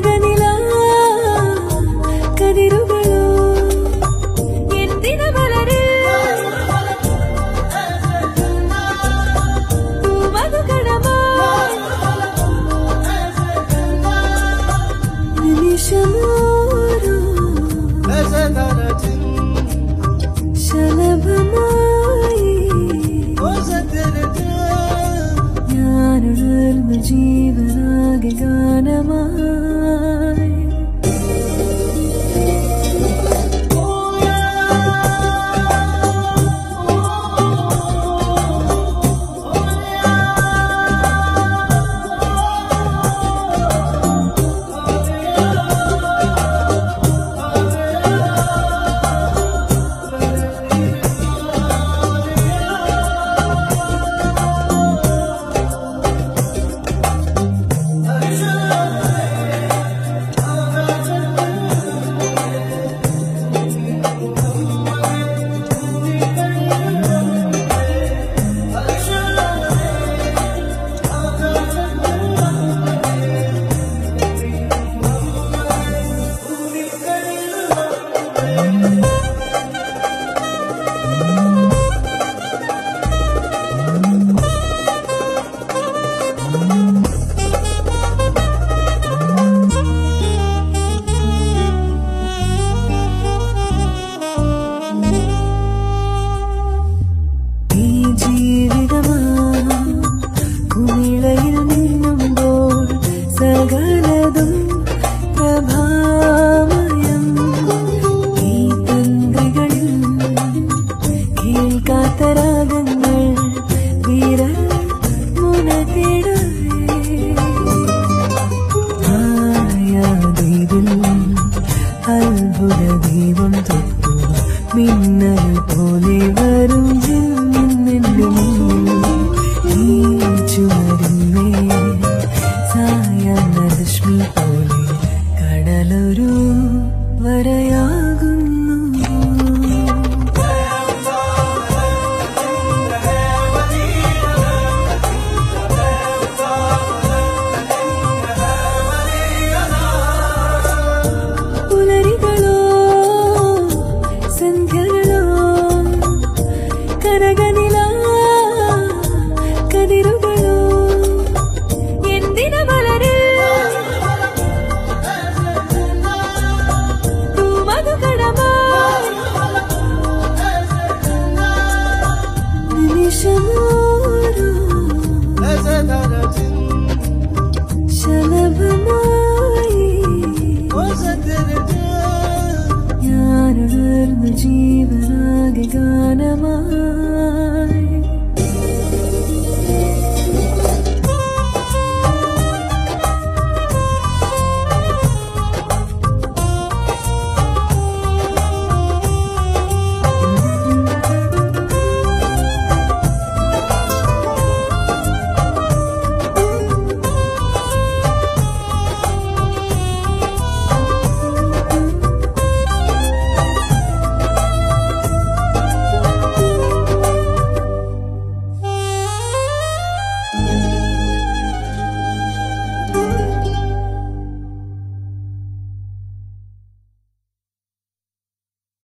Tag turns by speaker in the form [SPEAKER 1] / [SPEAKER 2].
[SPEAKER 1] 给你了